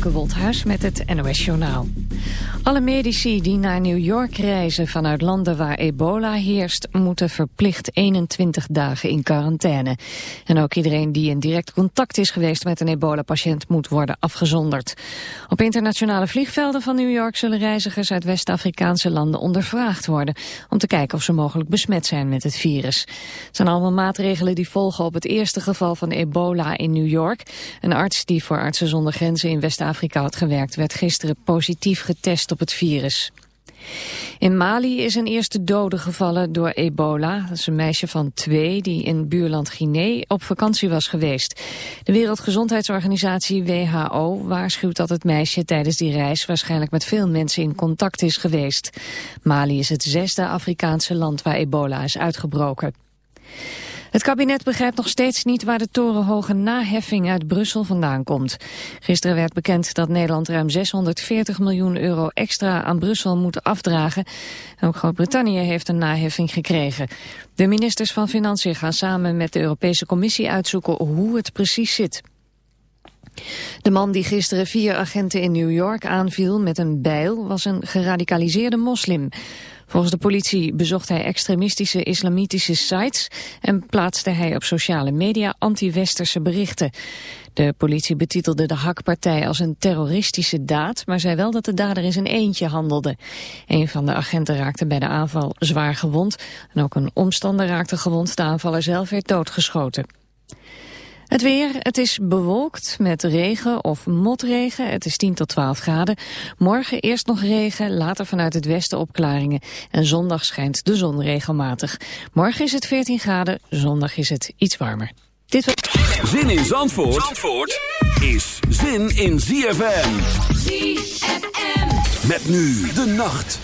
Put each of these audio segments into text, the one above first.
Femke met het NOS Journaal. Alle medici die naar New York reizen vanuit landen waar ebola heerst... moeten verplicht 21 dagen in quarantaine. En ook iedereen die in direct contact is geweest met een ebola-patiënt... moet worden afgezonderd. Op internationale vliegvelden van New York... zullen reizigers uit West-Afrikaanse landen ondervraagd worden... om te kijken of ze mogelijk besmet zijn met het virus. Het zijn allemaal maatregelen die volgen op het eerste geval van ebola in New York. Een arts die voor Artsen zonder Grenzen in West-Afrika had gewerkt... werd gisteren positief getest op het virus. In Mali is een eerste dode gevallen door ebola. Dat is een meisje van twee die in buurland Guinea op vakantie was geweest. De Wereldgezondheidsorganisatie WHO waarschuwt dat het meisje tijdens die reis waarschijnlijk met veel mensen in contact is geweest. Mali is het zesde Afrikaanse land waar ebola is uitgebroken. Het kabinet begrijpt nog steeds niet waar de torenhoge naheffing uit Brussel vandaan komt. Gisteren werd bekend dat Nederland ruim 640 miljoen euro extra aan Brussel moet afdragen. Ook Groot-Brittannië heeft een naheffing gekregen. De ministers van Financiën gaan samen met de Europese Commissie uitzoeken hoe het precies zit. De man die gisteren vier agenten in New York aanviel met een bijl was een geradicaliseerde moslim. Volgens de politie bezocht hij extremistische islamitische sites en plaatste hij op sociale media anti-westerse berichten. De politie betitelde de hakpartij als een terroristische daad, maar zei wel dat de dader in zijn eentje handelde. Een van de agenten raakte bij de aanval zwaar gewond en ook een omstander raakte gewond. De aanvaller zelf werd doodgeschoten. Het weer, het is bewolkt met regen of motregen. Het is 10 tot 12 graden. Morgen eerst nog regen, later vanuit het westen opklaringen. En zondag schijnt de zon regelmatig. Morgen is het 14 graden, zondag is het iets warmer. Dit was... Zin in Zandvoort, Zandvoort is zin in ZFM. ZFM. Met nu de nacht.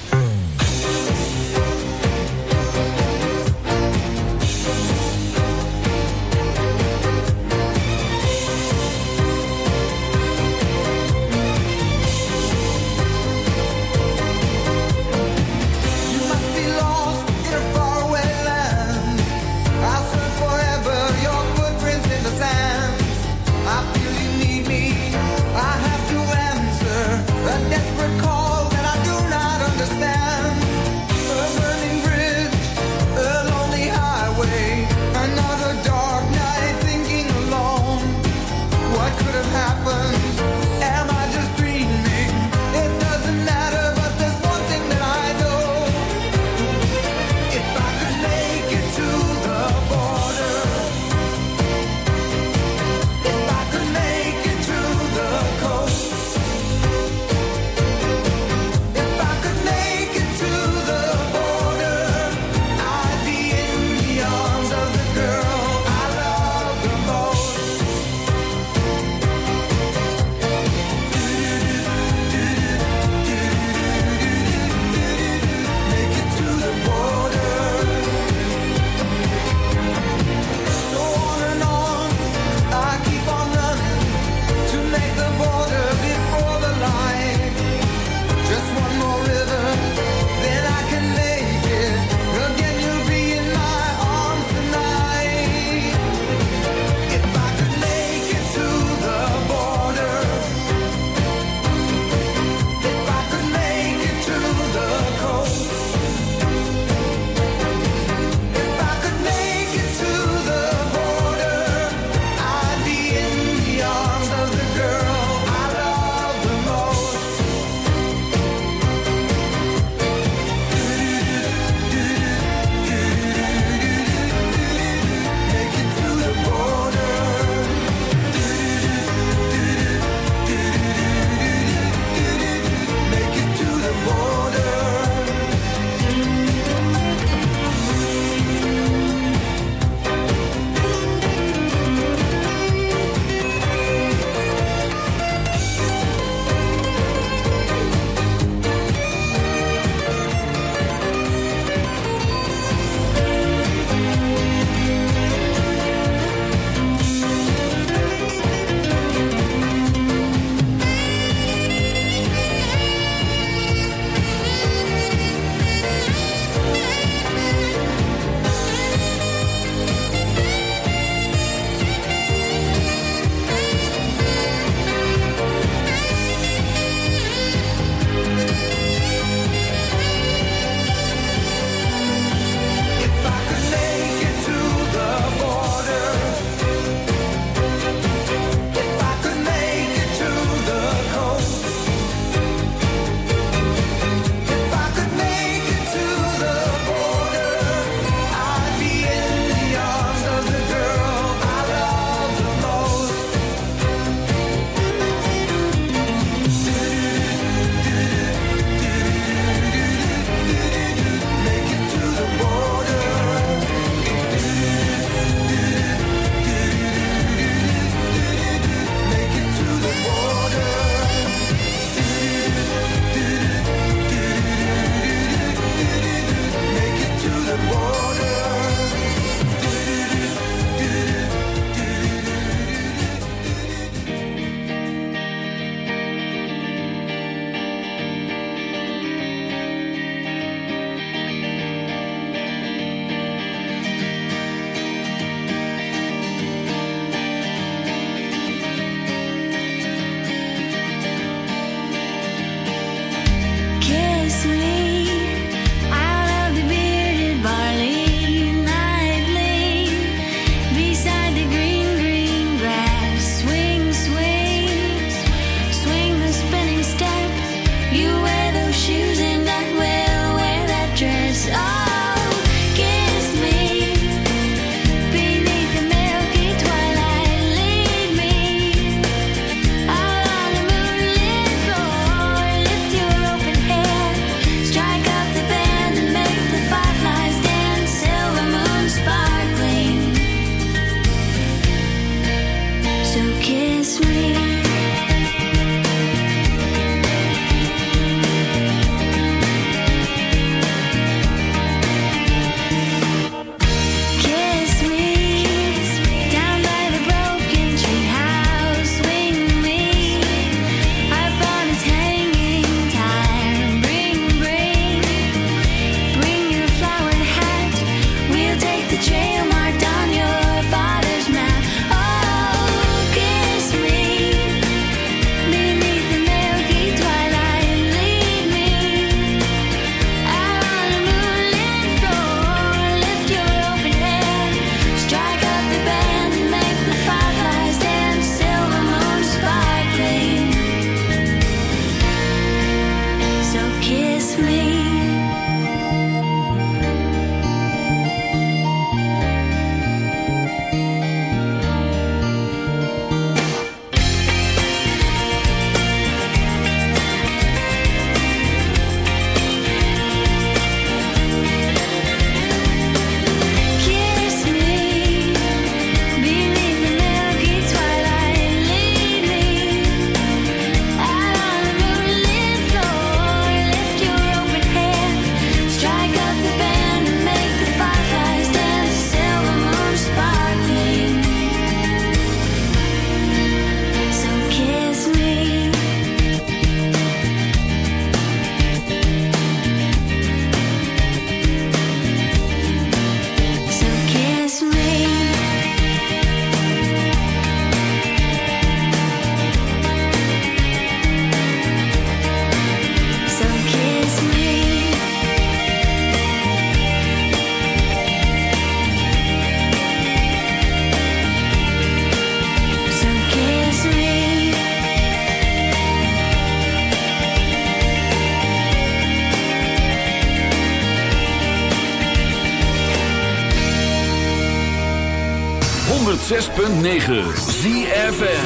106.9 ZFN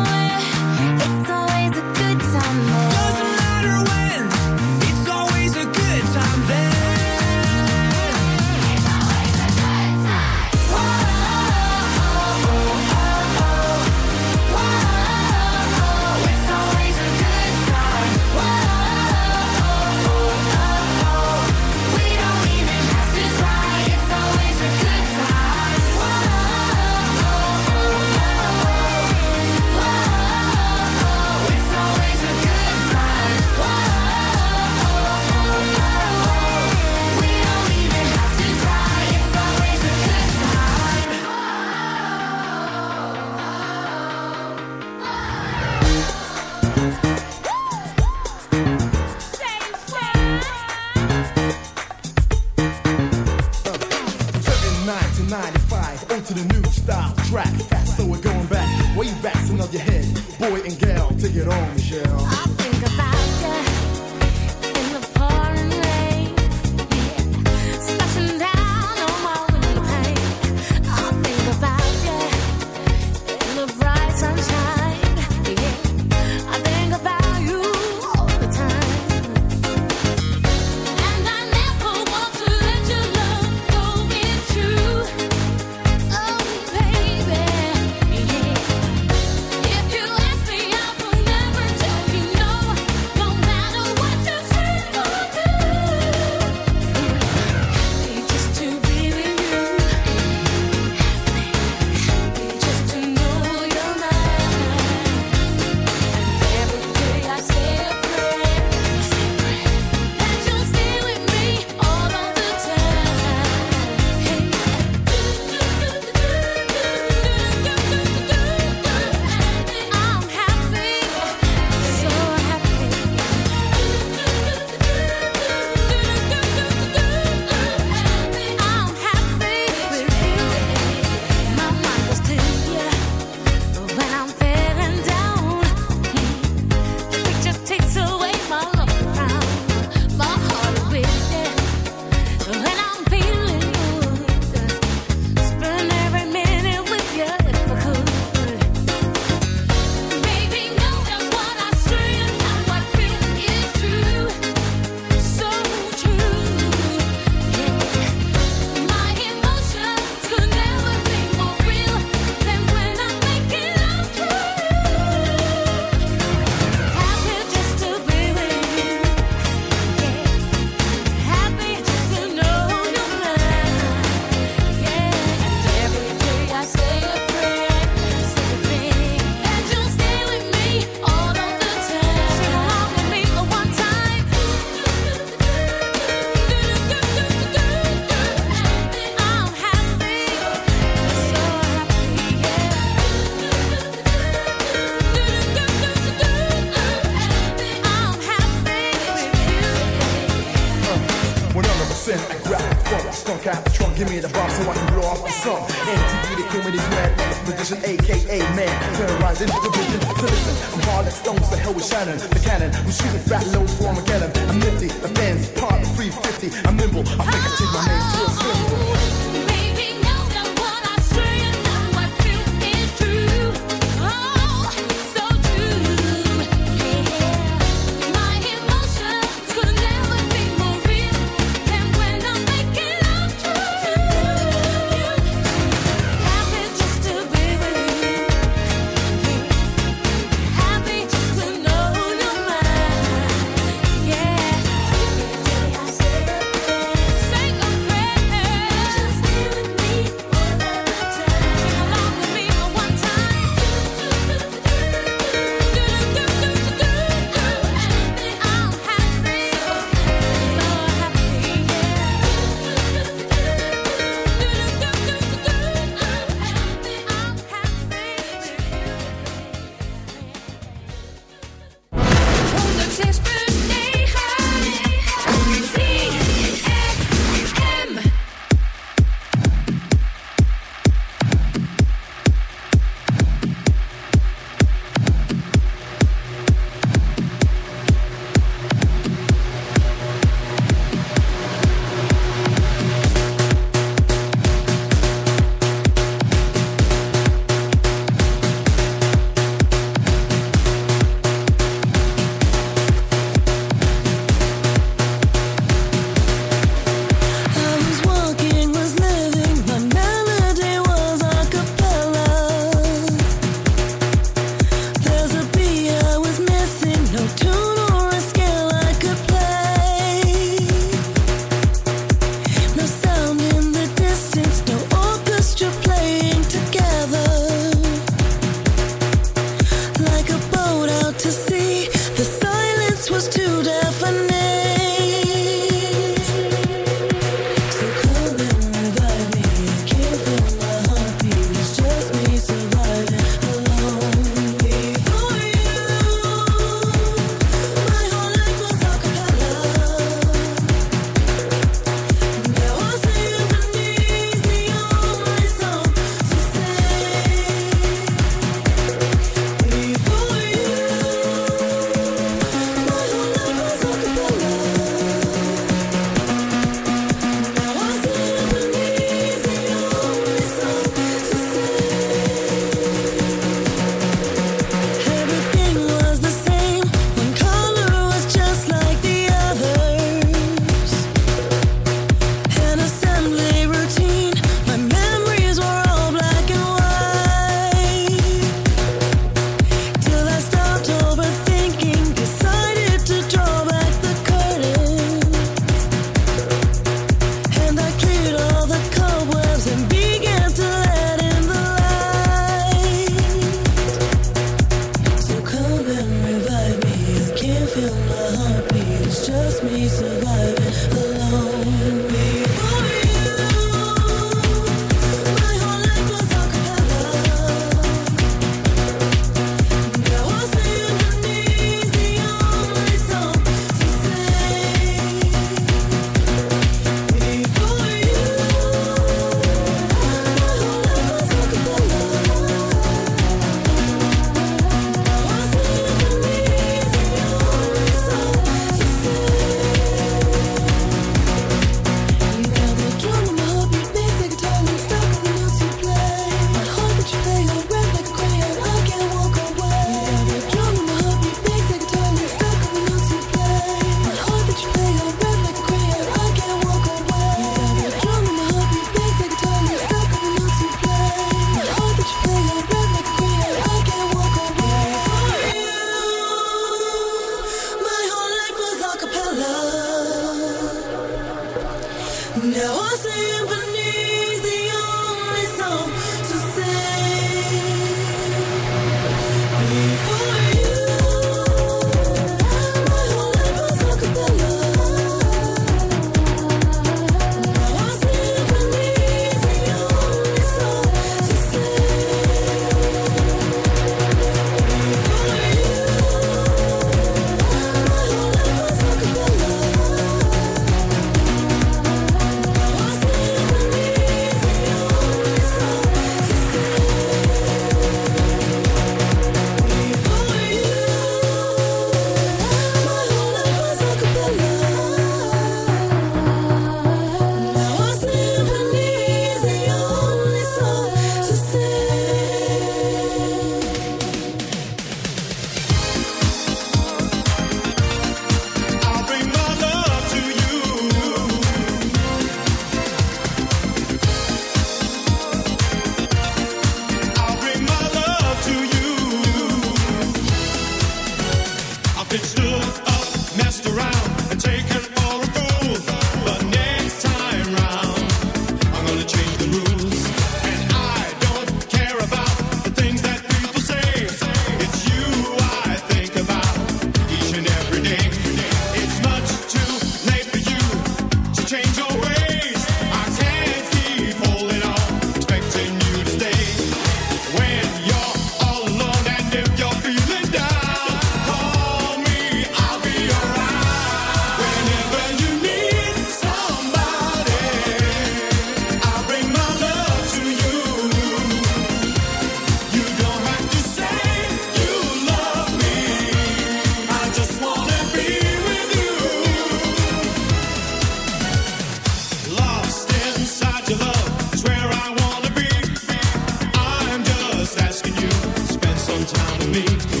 time to me.